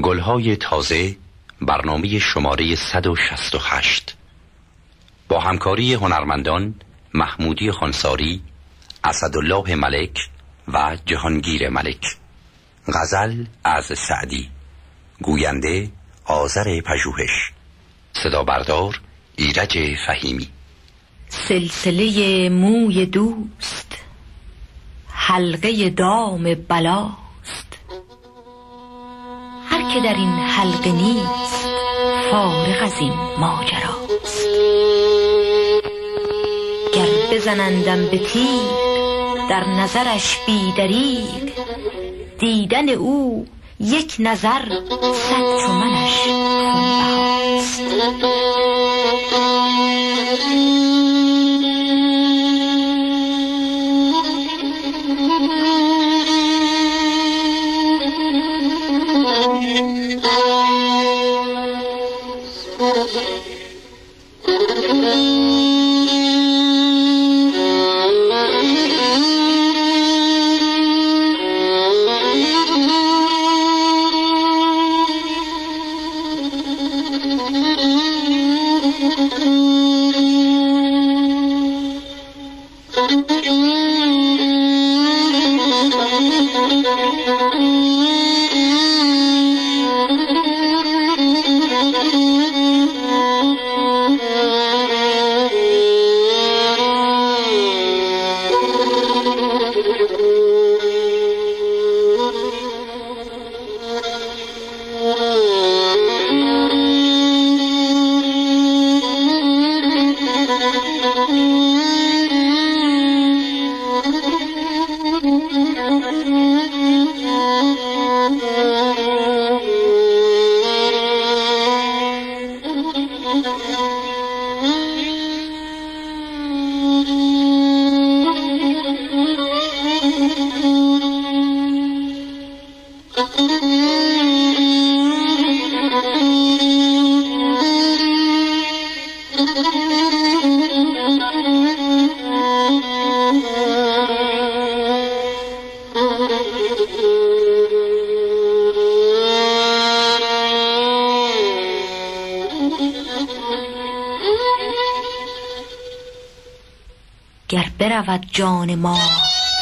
گلهای تازه برنامه شماره 168 با همکاری هنرمندان محمودی خانساری اسدالله ملک و جهانگیر ملک. غزل از سعدی. گوینده آذر پژوهش. صدا بردار ایرج فهیمی. سلسله موی دوست حلقه دام بلاست هر که در این حلقه نیست فارغ از این ماجراست گر بزنندم به تیر در نظرش بیدریق دیدن او یک نظر صد چو منش خونبهاست گر برود جان ما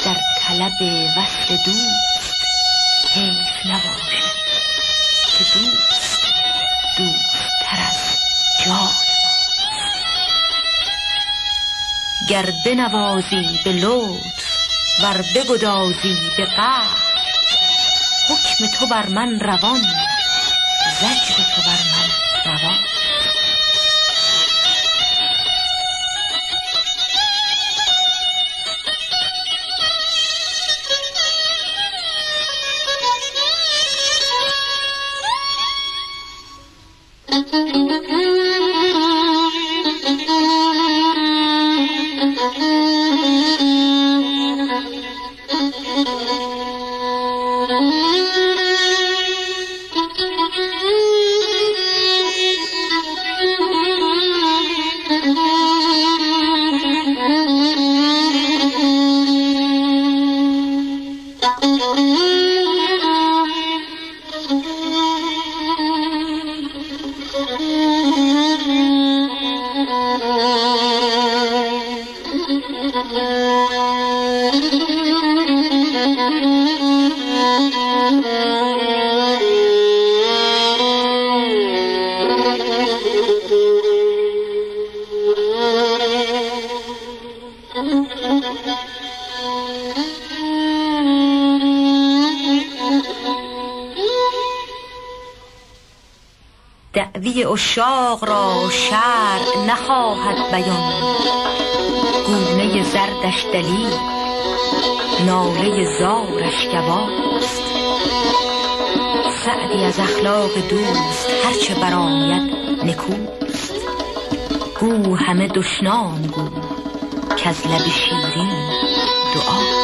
در طلب وصل دوست حیف نباشد که دوست دوست تر از جان گر بنوازی به لطف ور بگدازی به قهر حکم تو بر من روان زجر تو بر دعوی اشاق را شرع نخواهد بیان. گونه زردش دلیل ناله زارش گواست. سعدی از اخلاق دوست هرچه برآید نکوست. گو همه دشنام گو کز لب شیرین دعاست.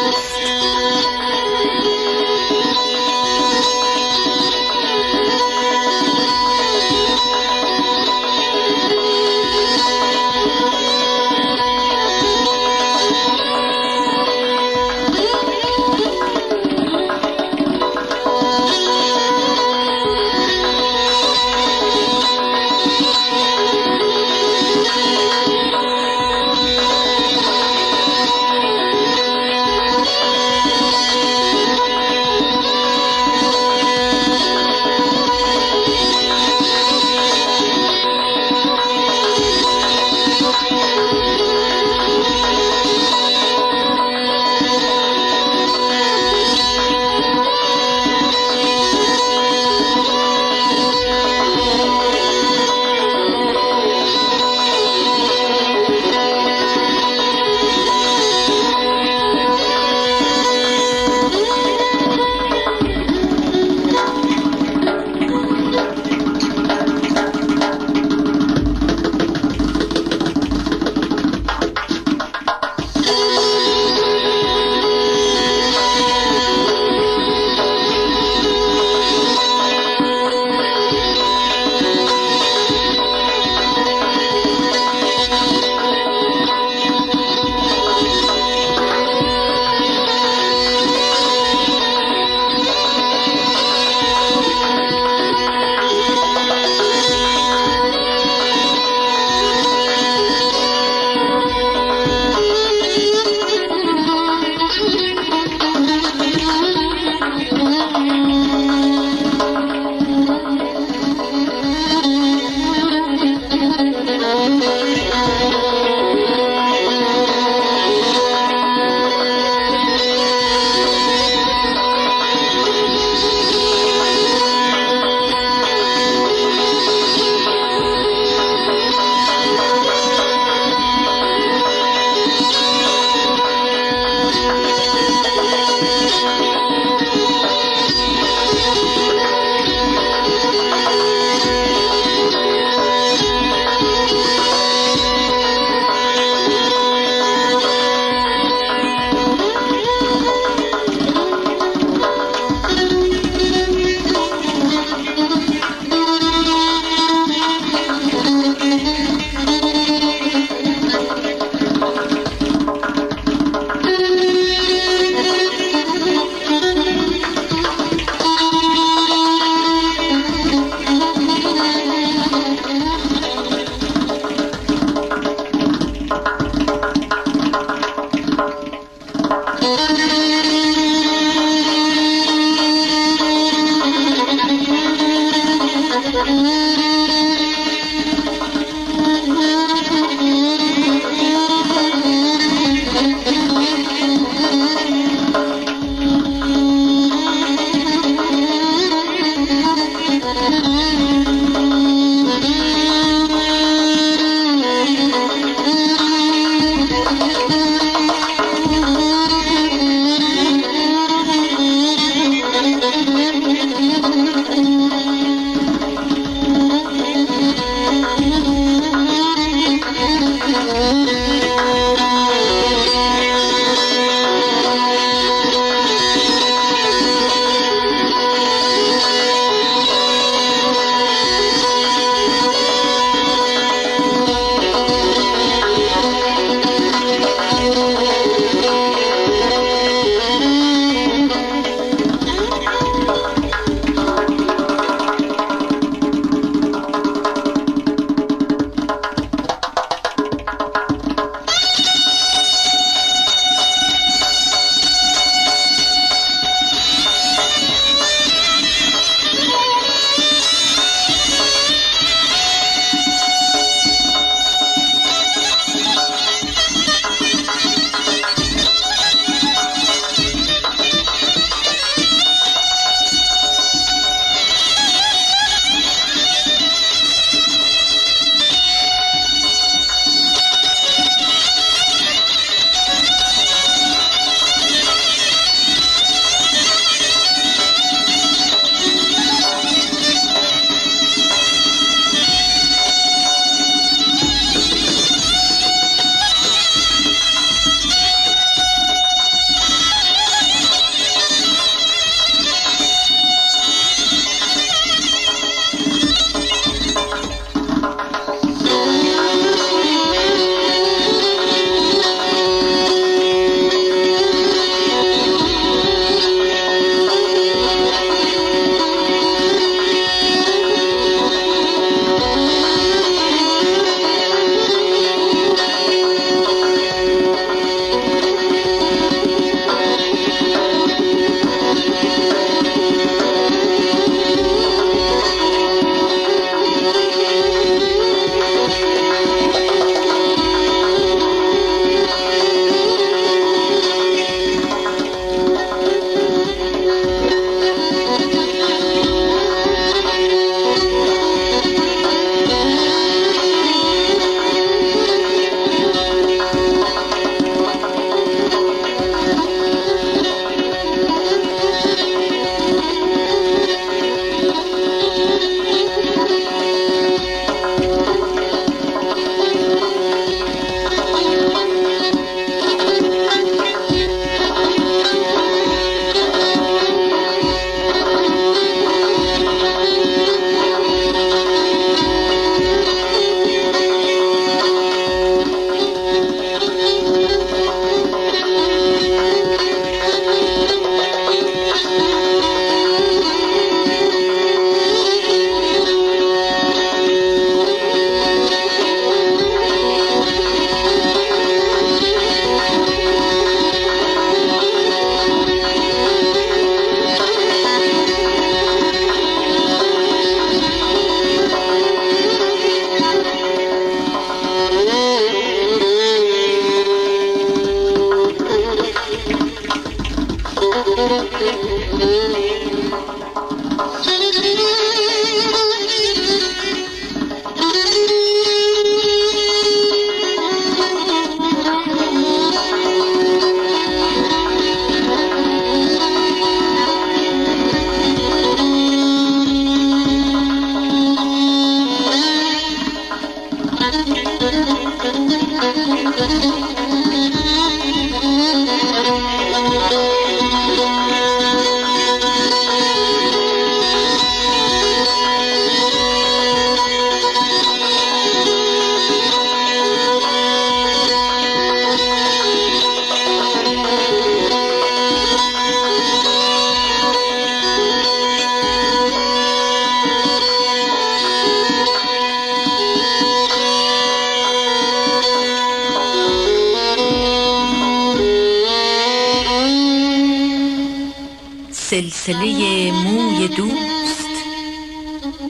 سلسله موی دوست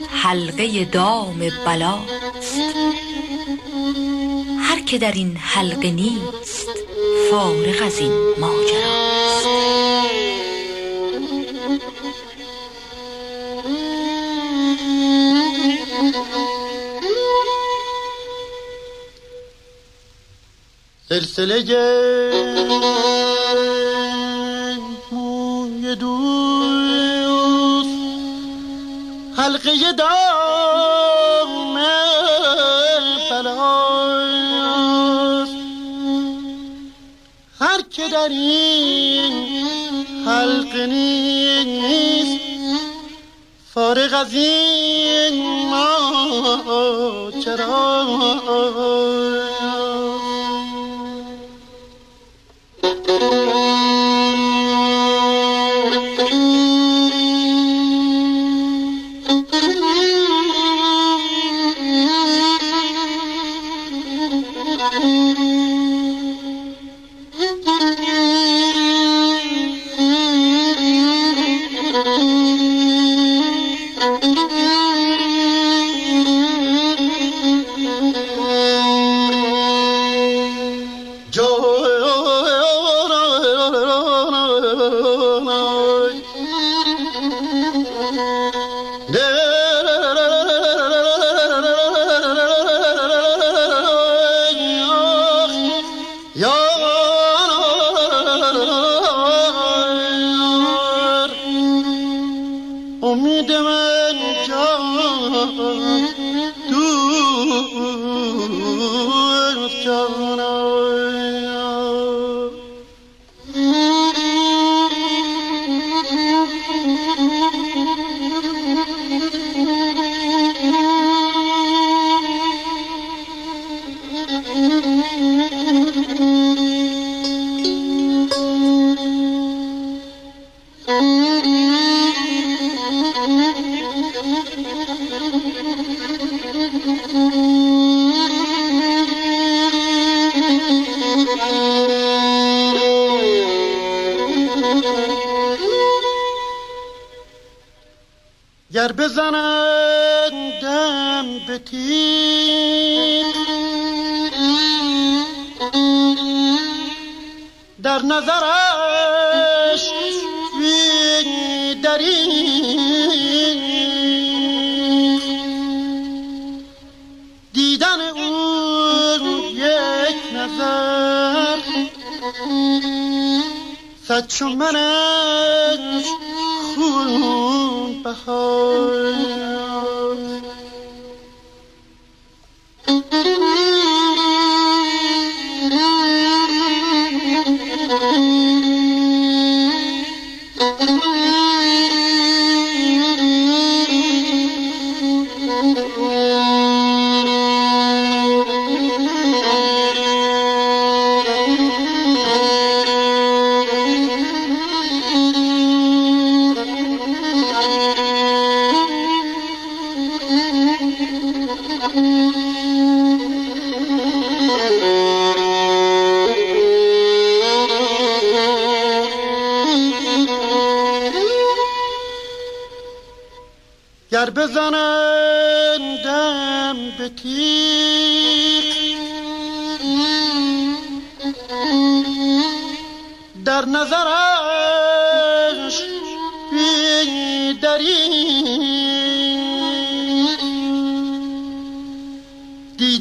حلقه دام بلاست. هر که در این حلقه نیست فارغ از این ماجراست. سلسله حلقه دام پلاست هر که در این حلقه نیست فارغ از این ماجراست گر بزنند دم به در نظرش دری دیدن اون یک نظر صد چون منش خون بهار.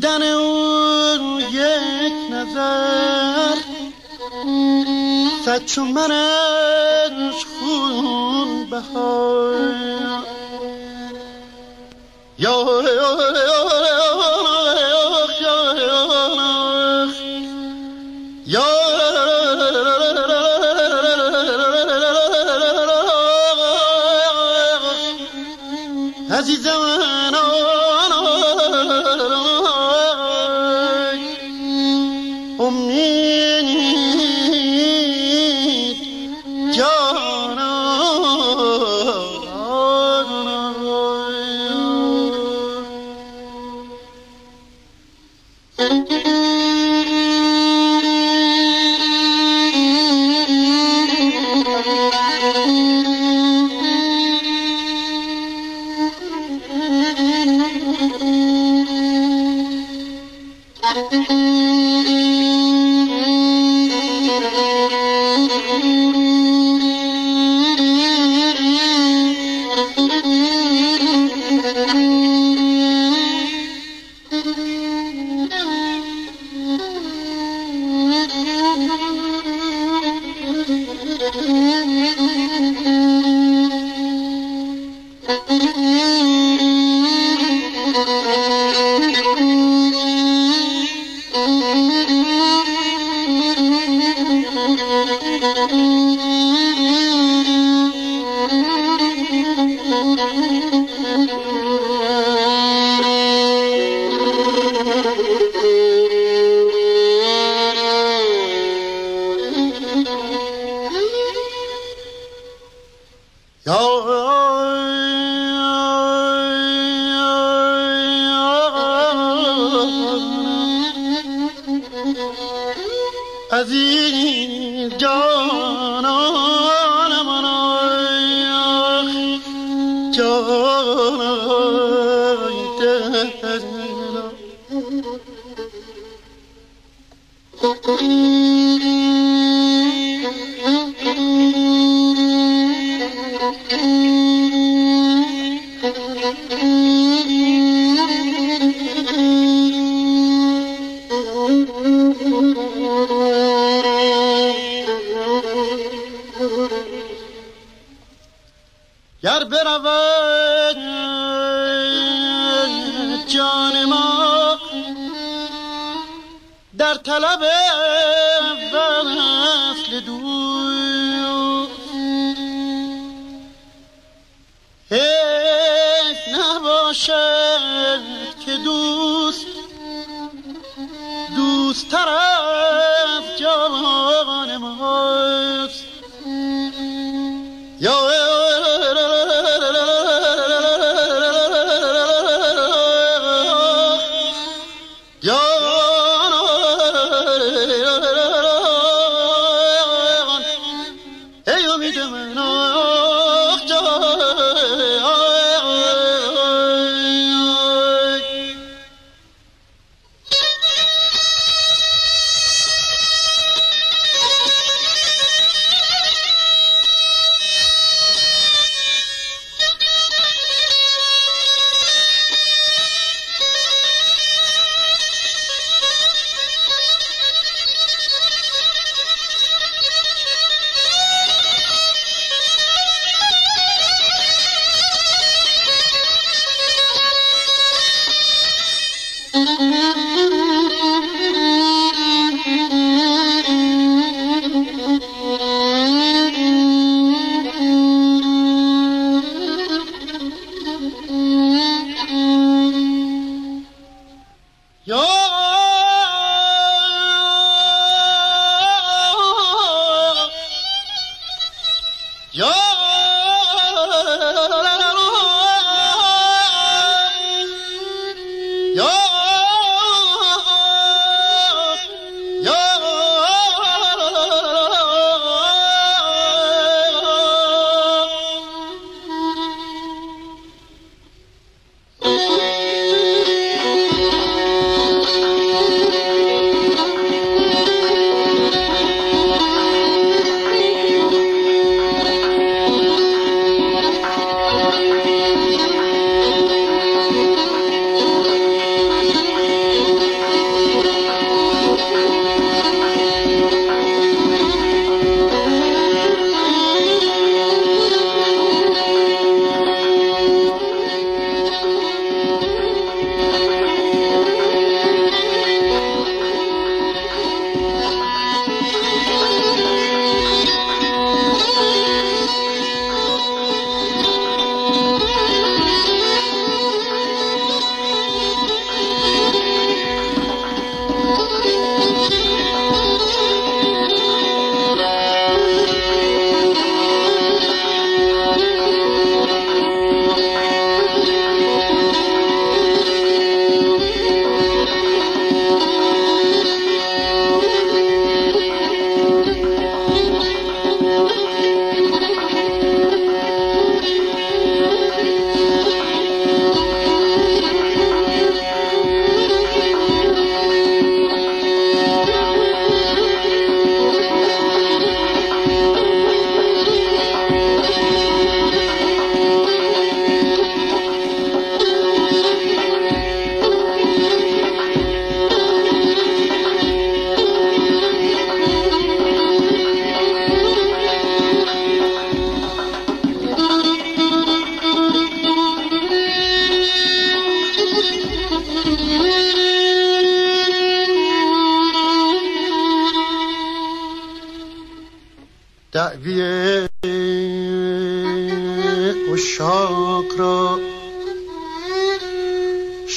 دیدن اون یک نظر صد چون منش خون بهای عزیزم گر برود جان ما در طلب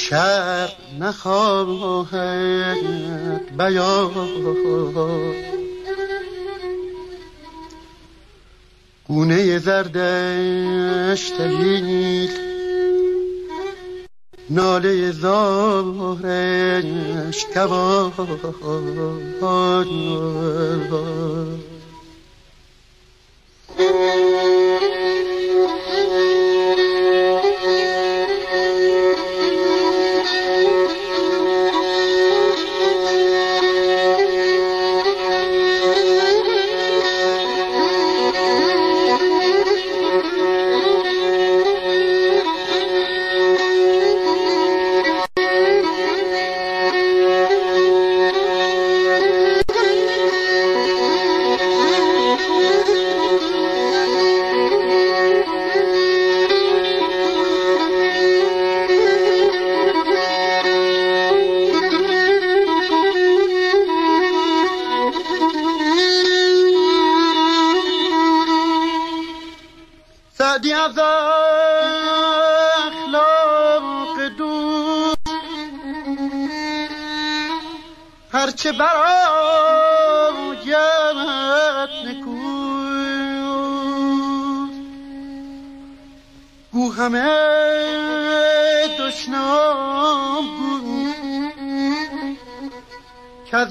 شر نخواهد بیان. گونه زردش تهیل ناله زارش کبان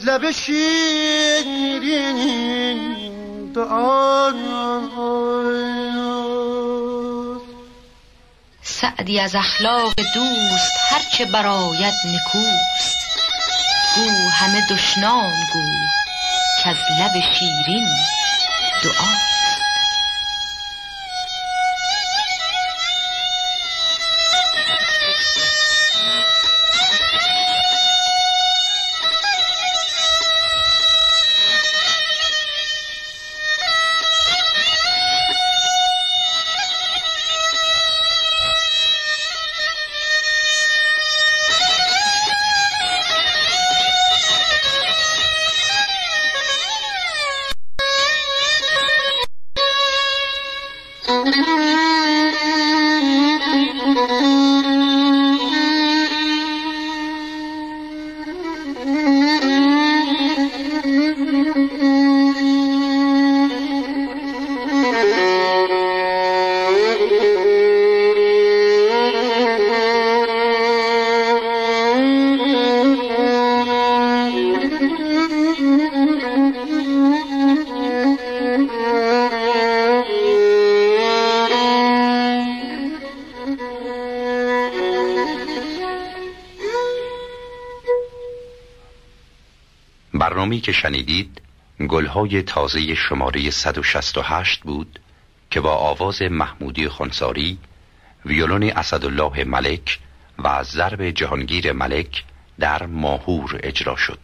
لب شیرین دعا سعدی از اخلاق دوست هرچه برایت نکوست. گو همه دشنام گو که از لب شیرین دعا که شنیدید گلهای تازه شماره 168 بود که با آواز محمودی خونساری ویولون اسدالله ملک و ضرب جهانگیر ملک در ماهور اجرا شد.